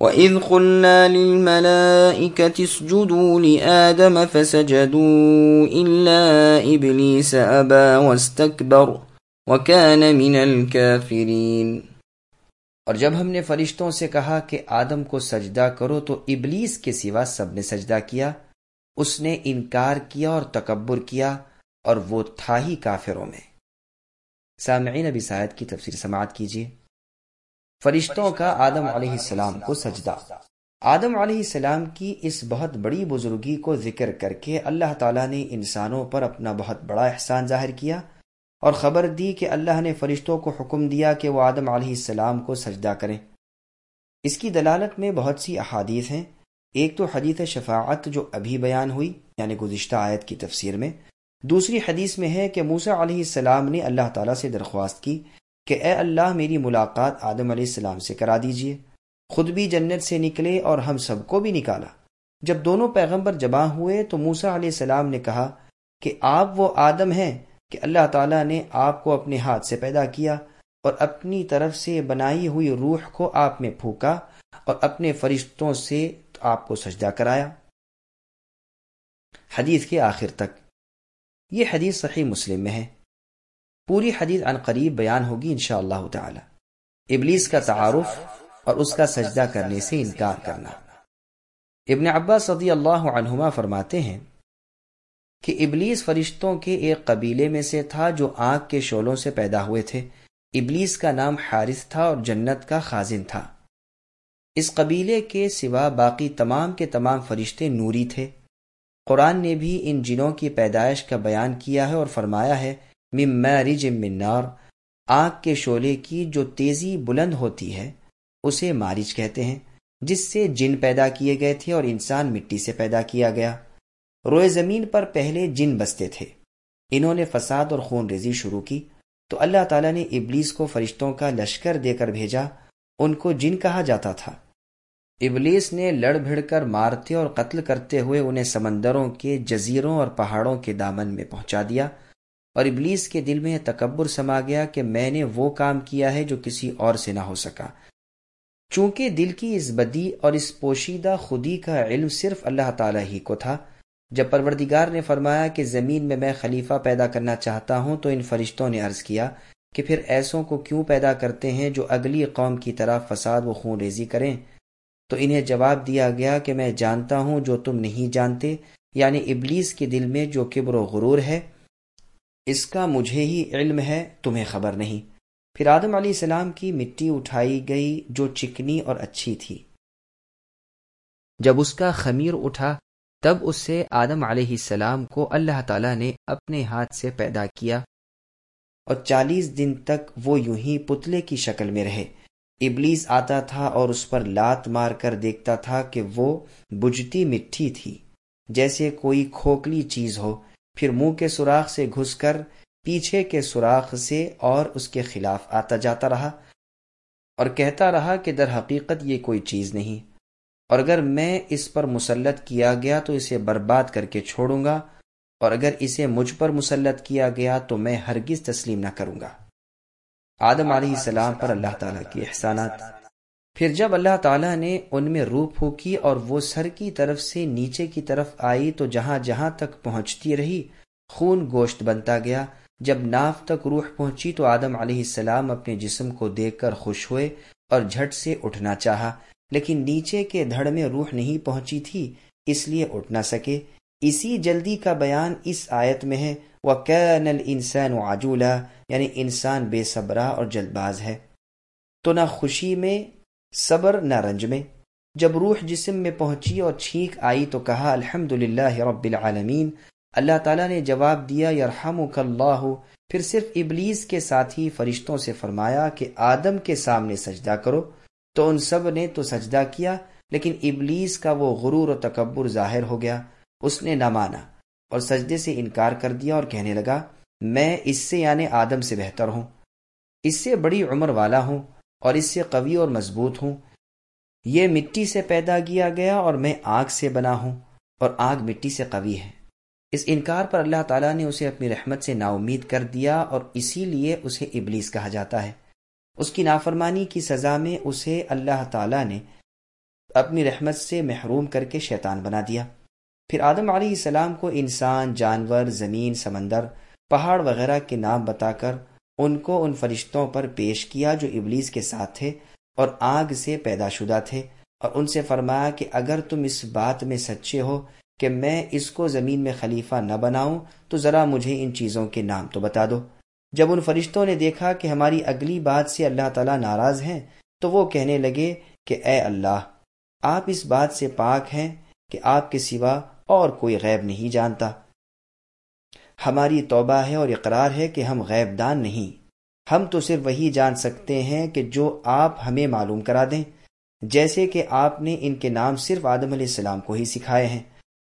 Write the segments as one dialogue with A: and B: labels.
A: وَإِذْ قُلْنَا لِلْمَلَائِكَةِ اسْجُدُوا لِآدَمَ فَسَجَدُوا إِلَّا إِبْلِيسَ أَبَى وَاسْتَكْبَرَ وَكَانَ مِنَ الْكَافِرِينَ۔
B: اور جب ہم نے فرشتوں سے کہا کہ آدم کو سجدہ کرو تو ابلیس کے سوا سب نے سجدہ کیا۔ اس نے انکار کیا اور تکبر کیا اور وہ تھا ہی کافروں میں۔ سامعین ابی سائد کی تفسیر سماعت کیجیے۔ فرشتوں کا آدم علیہ السلام کو سجدہ۔ آدم علیہ السلام کی اس بہت بڑی بزرگی کو ذکر کر کے اللہ تعالیٰ نے انسانوں پر اپنا بہت بڑا احسان ظاہر کیا اور خبر دی کہ اللہ نے فرشتوں کو حکم دیا کہ وہ آدم علیہ السلام کو سجدہ کریں۔ اس کی دلالت میں بہت سی احادیث ہیں۔ ایک تو حدیث شفاعت جو ابھی بیان ہوئی یعنی گزشتہ آیت کی تفسیر میں۔ دوسری حدیث میں ہے کہ موسا علیہ السلام نے اللہ تعالیٰ سے درخواست کی کہ اے اللہ میری ملاقات آدم علیہ السلام سے کرا دیجیے۔ خود بھی جنت سے نکلے اور ہم سب کو بھی نکالا۔ جب دونوں پیغمبر جمع ہوئے تو موسا علیہ السلام نے کہا کہ آپ وہ آدم ہیں کہ اللہ تعالیٰ نے آپ کو اپنے ہاتھ سے پیدا کیا اور اپنی طرف سے بنائی ہوئی روح کو آپ میں پھونکا اور اپنے فرشتوں سے آپ کو سجدہ کرایا۔ حدیث کے آخر تک۔ یہ حدیث صحیح مسلم میں ہے۔ پوری حدیث عن قریب بیان ہوگی انشاءاللہ اللہ تعالی۔ ابلیس کا تعارف اور اس کا سجدہ کرنے سے انکار کرنا۔ ابن عباس صدی اللہ عنہما فرماتے ہیں کہ ابلیس فرشتوں کے ایک قبیلے میں سے تھا جو آنکھ کے شولوں سے پیدا ہوئے تھے۔ ابلیس کا نام حارث تھا اور جنت کا خازن تھا۔ اس قبیلے کے سوا باقی تمام کے تمام فرشتے نوری تھے۔ قرآن نے بھی ان جنوں کی پیدائش کا بیان کیا ہے اور فرمایا ہے مارج منار آگ کے شعلے کی جو تیزی بلند ہوتی ہے، اسے مارج کہتے ہیں، جس سے جن پیدا کیے گئے تھے اور انسان مٹی سے پیدا کیا گیا۔ روئے زمین پر پہلے جن بستے تھے۔ انہوں نے فساد اور خون ریزی شروع کی۔ تو اللہ تعالیٰ نے ابلیس کو فرشتوں کا لشکر دے کر بھیجا۔ ان کو جن کہا جاتا تھا۔ ابلیس نے لڑ بھڑ کر مارتے اور قتل کرتے ہوئے انہیں سمندروں کے جزیروں اور پہاڑوں کے دامن میں پہنچا دیا۔ اور ابلیس کے دل میں تکبر سما گیا کہ میں نے وہ کام کیا ہے جو کسی اور سے نہ ہو سکا۔ چونکہ دل کی اس بدی اور اس پوشیدہ خودی کا علم صرف اللہ تعالی ہی کو تھا، جب پروردگار نے فرمایا کہ زمین میں میں خلیفہ پیدا کرنا چاہتا ہوں تو ان فرشتوں نے عرض کیا کہ پھر ایسوں کو کیوں پیدا کرتے ہیں جو اگلی قوم کی طرح فساد و خون ریزی کریں۔ تو انہیں جواب دیا گیا کہ میں جانتا ہوں جو تم نہیں جانتے یعنی ابلیس کے دل میں جو کبر و غرور ہے اس کا مجھے ہی علم ہے، تمہیں خبر نہیں۔ پھر آدم علیہ السلام کی مٹی اٹھائی گئی جو چکنی اور اچھی تھی۔ جب اس کا خمیر اٹھا، تب اس سے آدم علیہ السلام کو اللہ تعالی نے اپنے ہاتھ سے پیدا کیا۔ اور چالیس دن تک وہ یوں ہی پتلے کی شکل میں رہے۔ ابلیس آتا تھا اور اس پر لات مار کر دیکھتا تھا کہ وہ بجتی مٹھی تھی۔ جیسے کوئی کھوکھلی چیز ہو پھر منہ کے سوراخ سے گھس کر پیچھے کے سوراخ سے اور اس کے خلاف آتا جاتا رہا اور کہتا رہا کہ در حقیقت یہ کوئی چیز نہیں اور اگر میں اس پر مسلط کیا گیا تو اسے برباد کر کے چھوڑوں گا اور اگر اسے مجھ پر مسلط کیا گیا تو میں ہرگز تسلیم نہ کروں گا۔ آدم علیہ السلام پر اللہ تعالیٰ کی احسانات۔ پھر جب اللہ تعالیٰ نے ان میں روح پھونکی اور وہ سر کی طرف سے نیچے کی طرف آئی تو جہاں جہاں تک پہنچتی رہی، خون گوشت بنتا گیا۔ جب ناف تک روح پہنچی تو آدم علیہ السلام اپنے جسم کو دیکھ کر خوش ہوئے اور جھٹ سے اٹھنا چاہا، لیکن نیچے کے دھڑ میں روح نہیں پہنچی تھی، اس لیے اٹھ نہ سکے۔ اسی جلدی کا بیان اس آیت میں ہے۔ وہ کینل انسان یعنی انسان بے صبرا اور جلد باز ہے۔ تو نہ خوشی میں صبر نہ رنج میں جب روح جسم میں پہنچی اور چھینک آئی تو کہا الحمد رب العالمین اللہ تعالیٰ نے جواب دیا یرحم اللہ پھر صرف ابلیس کے ساتھی فرشتوں سے فرمایا کہ آدم کے سامنے سجدہ کرو۔ تو ان سب نے تو سجدہ کیا، لیکن ابلیس کا وہ غرور و تکبر ظاہر ہو گیا۔ اس نے نہ مانا اور سجدے سے انکار کر دیا اور کہنے لگا، میں اس سے یعنی آدم سے بہتر ہوں۔ اس سے بڑی عمر والا ہوں۔ اور اس سے قوی اور مضبوط ہوں۔ یہ مٹی سے پیدا کیا گیا اور میں آگ سے بنا ہوں، اور آگ مٹی سے قوی ہے۔ اس انکار پر اللہ تعالیٰ نے اسے اپنی رحمت سے نا امید کر دیا اور اسی لیے اسے ابلیس کہا جاتا ہے۔ اس کی نافرمانی کی سزا میں اسے اللہ تعالیٰ نے اپنی رحمت سے محروم کر کے شیطان بنا دیا۔ پھر آدم علیہ السلام کو انسان، جانور، زمین، سمندر، پہاڑ وغیرہ کے نام بتا کر ان کو ان فرشتوں پر پیش کیا جو ابلیس کے ساتھ تھے اور آگ سے پیدا شدہ تھے اور ان سے فرمایا کہ اگر تم اس بات میں سچے ہو کہ میں اس کو زمین میں خلیفہ نہ بناؤں، تو ذرا مجھے ان چیزوں کے نام تو بتا دو۔ جب ان فرشتوں نے دیکھا کہ ہماری اگلی بات سے اللہ تعالیٰ ناراض ہیں، تو وہ کہنے لگے کہ اے اللہ، آپ اس بات سے پاک ہیں کہ آپ کے سوا اور کوئی غیب نہیں جانتا۔ ہماری توبہ ہے اور اقرار ہے کہ ہم غیب دان نہیں۔ ہم تو صرف وہی جان سکتے ہیں کہ جو آپ ہمیں معلوم کرا دیں، جیسے کہ آپ نے ان کے نام صرف آدم علیہ السلام کو ہی سکھائے ہیں۔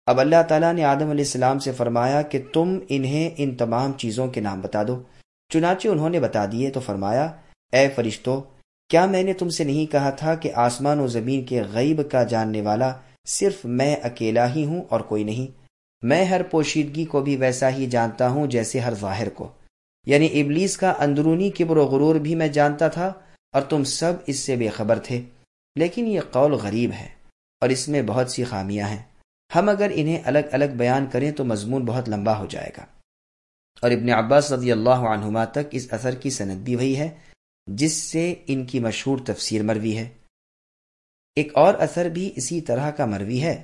B: اب اللہ تعالیٰ نے آدم علیہ السلام سے فرمایا کہ تم انہیں ان تمام چیزوں کے نام بتا دو۔ چنانچہ انہوں نے بتا دیے تو فرمایا، اے فرشتو، کیا میں نے تم سے نہیں کہا تھا کہ آسمان و زمین کے غیب کا جاننے والا صرف میں اکیلا ہی ہوں اور کوئی نہیں؟ میں ہر پوشیدگی کو بھی ویسا ہی جانتا ہوں جیسے ہر ظاہر کو۔ یعنی ابلیس کا اندرونی کبر و غرور بھی میں جانتا تھا اور تم سب اس سے بے خبر تھے۔ لیکن یہ قول غریب ہے اور اس میں بہت سی خامیاں ہیں۔ ہم اگر انہیں الگ الگ بیان کریں تو مضمون بہت لمبا ہو جائے گا۔ اور ابن عباس رضی اللہ عنہما تک اس اثر کی صنعت بھی وہی ہے جس سے ان کی مشہور تفسیر مروی ہے۔ ایک اور اثر بھی اسی طرح کا مروی ہے۔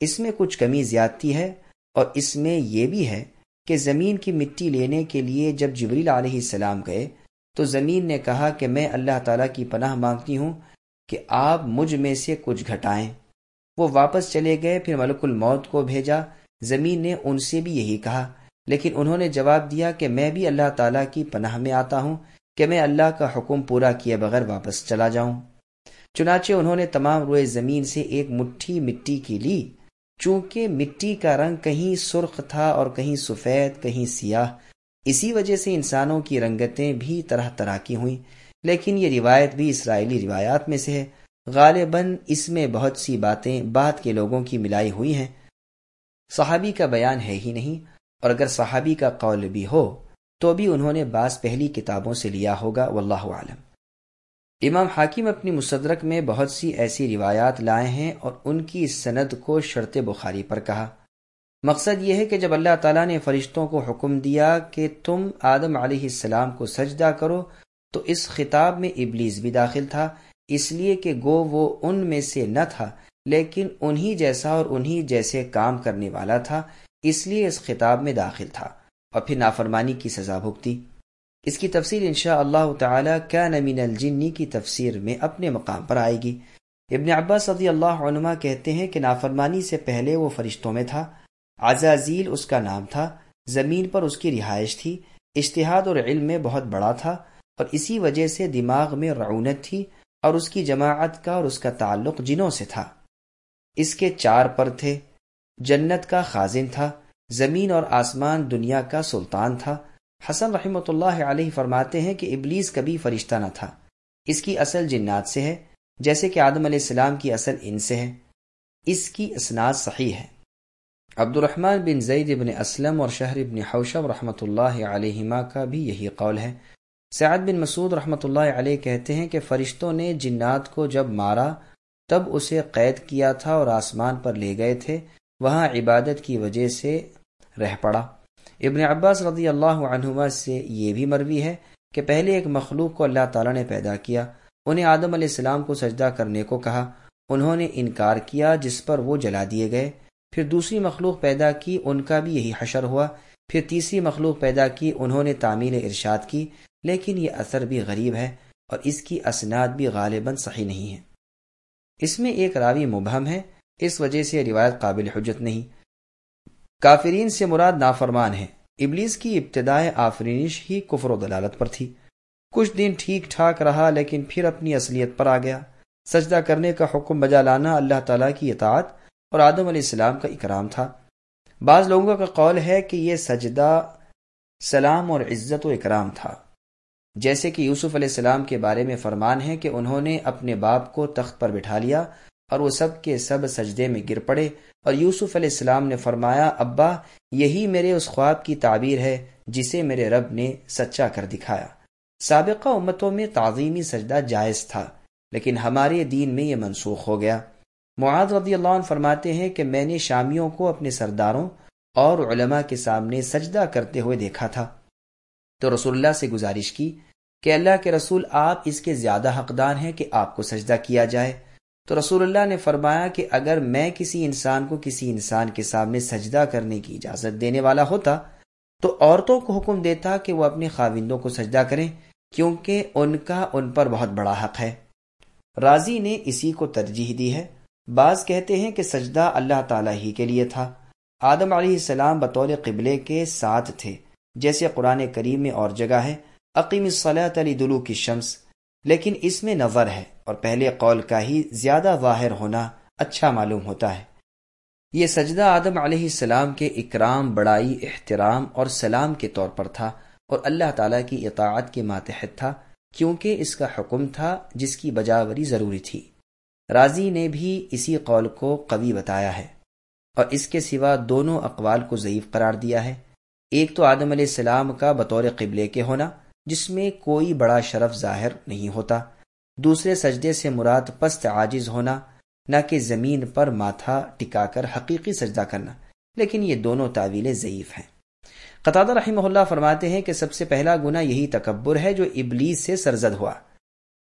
B: اس میں کچھ کمی زیادتی ہے اور اس میں یہ بھی ہے کہ زمین کی مٹی لینے کے لیے جب جبریل علیہ السلام گئے، تو زمین نے کہا کہ میں اللہ تعالیٰ کی پناہ مانگتی ہوں کہ آپ مجھ میں سے کچھ گھٹائیں۔ وہ واپس چلے گئے، پھر ملک الموت کو بھیجا۔ زمین نے ان سے بھی یہی کہا، لیکن انہوں نے جواب دیا کہ میں بھی اللہ تعالیٰ کی پناہ میں آتا ہوں کہ میں اللہ کا حکم پورا کیے بغیر واپس چلا جاؤں۔ چنانچہ انہوں نے تمام روئے زمین سے ایک مٹھی مٹی کی لی۔ چونکہ مٹی کا رنگ کہیں سرخ تھا اور کہیں سفید، کہیں سیاہ۔ اسی وجہ سے انسانوں کی رنگتیں بھی طرح طرح کی ہوئیں۔ لیکن یہ روایت بھی اسرائیلی روایات میں سے ہے۔ غالباً اس میں بہت سی باتیں بعد کے لوگوں کی ملائی ہوئی ہیں۔ صحابی کا بیان ہے ہی نہیں۔ اور اگر صحابی کا قول بھی ہو، تو بھی انہوں نے بعض پہلی کتابوں سے لیا ہوگا، واللہ عالم امام حاکم اپنی مصدرک میں بہت سی ایسی روایات لائے ہیں اور ان کی اس سند کو شرط بخاری پر کہا۔ مقصد یہ ہے کہ جب اللہ تعالیٰ نے فرشتوں کو حکم دیا کہ تم آدم علیہ السلام کو سجدہ کرو، تو اس خطاب میں ابلیس بھی داخل تھا، اس لیے کہ گو وہ ان میں سے نہ تھا، لیکن انہی جیسا اور انہی جیسے کام کرنے والا تھا، اس لیے اس خطاب میں داخل تھا۔ اور پھر نافرمانی کی سزا بھگتی۔ اس کی تفصیل انشاء اللہ تعالی کیا نمین الجنی کی تفسیر میں اپنے مقام پر آئے گی۔ ابن عباس صدی اللہ عنما کہتے ہیں کہ نافرمانی سے پہلے وہ فرشتوں میں تھا۔ عزازیل اس کا نام تھا۔ زمین پر اس کی رہائش تھی۔ اشتہاد اور علم میں بہت بڑا تھا۔ اور اسی وجہ سے دماغ میں رعونت تھی اور اس کی جماعت کا اور اس کا تعلق جنوں سے تھا۔ اس کے چار پر تھے۔ جنت کا خازن تھا۔ زمین اور آسمان دنیا کا سلطان تھا۔ حسن رحمۃ اللہ علیہ فرماتے ہیں کہ ابلیس کبھی فرشتہ نہ تھا۔ اس کی اصل جنات سے ہے، جیسے کہ آدم علیہ السلام کی اصل ان سے ہے۔ اس کی اسناد صحیح ہے۔ عبد الرحمن بن زید ابن اسلم اور شہر ابن حوشب رحمۃ اللہ علیہما کا بھی یہی قول ہے۔ سعد بن مسعود رحمۃ اللہ علیہ کہتے ہیں کہ فرشتوں نے جنات کو جب مارا، تب اسے قید کیا تھا اور آسمان پر لے گئے تھے۔ وہاں عبادت کی وجہ سے رہ پڑا۔ ابن عباس رضی اللہ عنہما سے یہ بھی مروی ہے کہ پہلے ایک مخلوق کو اللہ تعالیٰ نے پیدا کیا، انہیں آدم علیہ السلام کو سجدہ کرنے کو کہا، انہوں نے انکار کیا جس پر وہ جلا دیے گئے۔ پھر دوسری مخلوق پیدا کی، ان کا بھی یہی حشر ہوا۔ پھر تیسری مخلوق پیدا کی، انہوں نے تعمیل ارشاد کی۔ لیکن یہ اثر بھی غریب ہے اور اس کی اسناد بھی غالباً صحیح نہیں ہے۔ اس میں ایک راوی مبہم ہے، اس وجہ سے روایت قابل حجت نہیں۔ کافرین سے مراد نافرمان ہے ابلیس کی ابتدائے آفرینش ہی کفر و دلالت پر تھی۔ کچھ دن ٹھیک ٹھاک رہا، لیکن پھر اپنی اصلیت پر آ گیا۔ سجدہ کرنے کا حکم بجا لانا اللہ تعالیٰ کی اطاعت اور آدم علیہ السلام کا اکرام تھا۔ بعض لوگوں کا قول ہے کہ یہ سجدہ سلام اور عزت و اکرام تھا۔ جیسے کہ یوسف علیہ السلام کے بارے میں فرمان ہے کہ انہوں نے اپنے باپ کو تخت پر بٹھا لیا اور وہ سب کے سب سجدے میں گر پڑے۔ اور یوسف علیہ السلام نے فرمایا، ابا، یہی میرے اس خواب کی تعبیر ہے جسے میرے رب نے سچا کر دکھایا۔ سابقہ امتوں میں تعظیمی سجدہ جائز تھا، لیکن ہمارے دین میں یہ منسوخ ہو گیا۔ معاذ رضی اللہ عنہ فرماتے ہیں کہ میں نے شامیوں کو اپنے سرداروں اور علماء کے سامنے سجدہ کرتے ہوئے دیکھا تھا۔ تو رسول اللہ سے گزارش کی کہ اللہ کے رسول آپ اس کے زیادہ حقدار ہیں کہ آپ کو سجدہ کیا جائے۔ تو رسول اللہ نے فرمایا کہ اگر میں کسی انسان کو کسی انسان کے سامنے سجدہ کرنے کی اجازت دینے والا ہوتا، تو عورتوں کو حکم دیتا کہ وہ اپنے خاوندوں کو سجدہ کریں، کیونکہ ان کا ان پر بہت بڑا حق ہے۔ راضی نے اسی کو ترجیح دی ہے۔ بعض کہتے ہیں کہ سجدہ اللہ تعالیٰ ہی کے لیے تھا۔ آدم علیہ السلام بطور قبلے کے ساتھ تھے، جیسے قرآن کریم میں اور جگہ ہے۔ عقیم صلاحت علی دلو کی شمس لیکن اس میں نظر ہے اور پہلے قول کا ہی زیادہ ظاہر ہونا اچھا معلوم ہوتا ہے۔ یہ سجدہ آدم علیہ السلام کے اکرام، بڑائی، احترام اور سلام کے طور پر تھا اور اللہ تعالیٰ کی اطاعت کے ماتحت تھا کیونکہ اس کا حکم تھا جس کی بجاوری ضروری تھی۔ راضی نے بھی اسی قول کو قوی بتایا ہے اور اس کے سوا دونوں اقوال کو ضعیف قرار دیا ہے۔ ایک تو آدم علیہ السلام کا بطور قبلے کے ہونا جس میں کوئی بڑا شرف ظاہر نہیں ہوتا۔ دوسرے سجدے سے مراد پست عاجز ہونا، نہ کہ زمین پر ماتھا ٹکا کر حقیقی سجدہ کرنا۔ لیکن یہ دونوں تعویلیں ضعیف ہیں۔ قطع رحمہ اللہ فرماتے ہیں کہ سب سے پہلا گنا یہی تکبر ہے جو ابلیس سے سرزد ہوا۔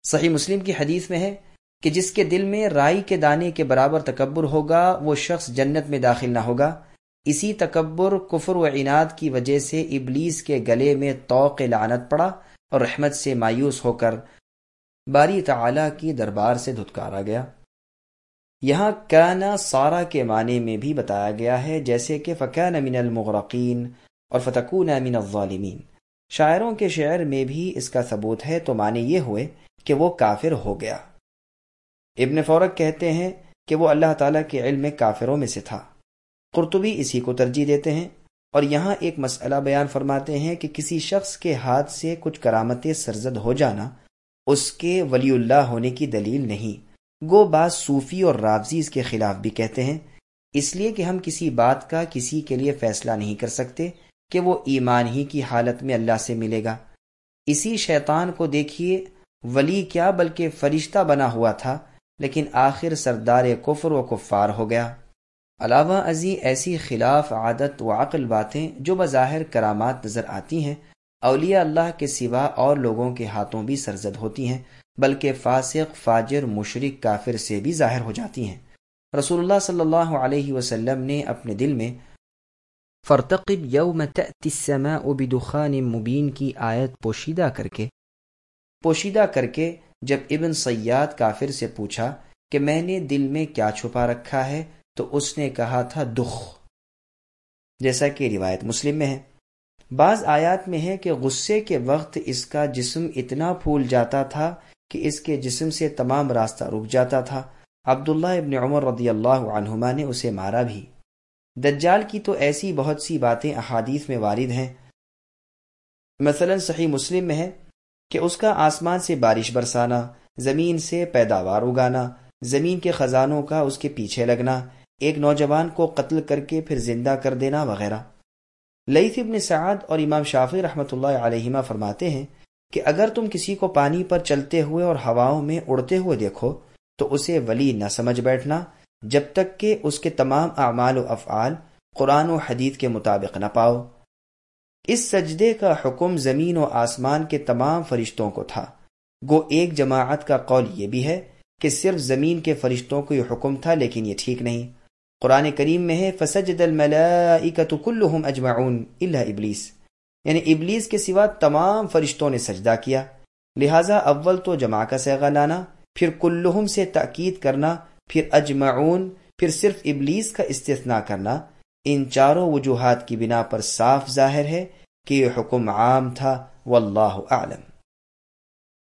B: صحیح مسلم کی حدیث میں ہے کہ جس کے دل میں رائی کے دانے کے برابر تکبر ہوگا، وہ شخص جنت میں داخل نہ ہوگا۔ اسی تکبر، کفر و عناد کی وجہ سے ابلیس کے گلے میں توق لعنت پڑا اور رحمت سے مایوس ہو کر باری تعالی کی دربار سے دھتکارا گیا۔ یہاں کانا سارا کے معنی میں بھی بتایا گیا ہے، جیسے کہ فقان من المغرقین اور فتکون من الظالمین۔ شاعروں کے شعر میں بھی اس کا ثبوت ہے، تو معنی یہ ہوئے کہ وہ کافر ہو گیا۔ ابن فورک کہتے ہیں کہ وہ اللہ تعالیٰ کے علم میں کافروں میں سے تھا۔ قرطبی اسی کو ترجیح دیتے ہیں اور یہاں ایک مسئلہ بیان فرماتے ہیں کہ کسی شخص کے ہاتھ سے کچھ کرامتیں سرزد ہو جانا اس کے ولی اللہ ہونے کی دلیل نہیں۔ گو بعض صوفی اور رابضی اس کے خلاف بھی کہتے ہیں۔ اس لیے کہ ہم کسی بات کا کسی کے لیے فیصلہ نہیں کر سکتے کہ وہ ایمان ہی کی حالت میں اللہ سے ملے گا۔ اسی شیطان کو دیکھیے، ولی کیا بلکہ فرشتہ بنا ہوا تھا، لیکن آخر سردار کفر و کفار ہو گیا۔ علاوہ ازی ایسی خلاف عادت و عقل باتیں جو بظاہر کرامات نظر آتی ہیں، اولیاء اللہ کے سوا اور لوگوں کے ہاتھوں بھی سرزد ہوتی ہیں، بلکہ فاسق، فاجر مشرق کافر سے بھی ظاہر ہو جاتی ہیں۔ رسول اللہ صلی اللہ علیہ وسلم نے اپنے دل میں فرتقب یوم السماء بدخان مبین کی آیت پوشیدہ کر کے، پوشیدہ کر کے جب ابن سیاد کافر سے پوچھا کہ میں نے دل میں کیا چھپا رکھا ہے تو اس نے کہا تھا، دخ. جیسا کہ روایت مسلم میں ہے۔ بعض آیات میں ہے کہ غصے کے وقت اس کا جسم اتنا پھول جاتا تھا کہ اس کے جسم سے تمام راستہ رک جاتا تھا۔ عبداللہ ابن عمر رضی اللہ عنہما نے اسے مارا بھی۔ دجال کی تو ایسی بہت سی باتیں احادیث میں وارد ہیں۔ مثلا صحیح مسلم میں ہے کہ اس کا آسمان سے بارش برسانا، زمین سے پیداوار اگانا، زمین کے خزانوں کا اس کے پیچھے لگنا ایک نوجوان کو قتل کر کے پھر زندہ کر دینا وغیرہ۔ لئیف ابن سعد اور امام شافی رحمۃ اللہ علیہما فرماتے ہیں کہ اگر تم کسی کو پانی پر چلتے ہوئے اور ہواؤں میں اڑتے ہوئے دیکھو، تو اسے ولی نہ سمجھ بیٹھنا، جب تک کہ اس کے تمام اعمال و افعال قرآن و حدیث کے مطابق نہ پاؤ۔ اس سجدے کا حکم زمین و آسمان کے تمام فرشتوں کو تھا۔ گو ایک جماعت کا قول یہ بھی ہے کہ صرف زمین کے فرشتوں کو یہ حکم تھا، لیکن یہ ٹھیک نہیں۔ قرآن کریم میں ہے، فسجد الملائکت کلہم اجمعون الا ابلیس یعنی ابلیس کے سوا تمام فرشتوں نے سجدہ کیا۔ لہذا اول تو جمع کا سیغہ لانا، پھر کلہم سے تاکید کرنا، پھر اجمعون پھر صرف ابلیس کا استثناء کرنا۔ ان چاروں وجوہات کی بنا پر صاف ظاہر ہے کہ یہ حکم عام تھا، واللہ اعلم۔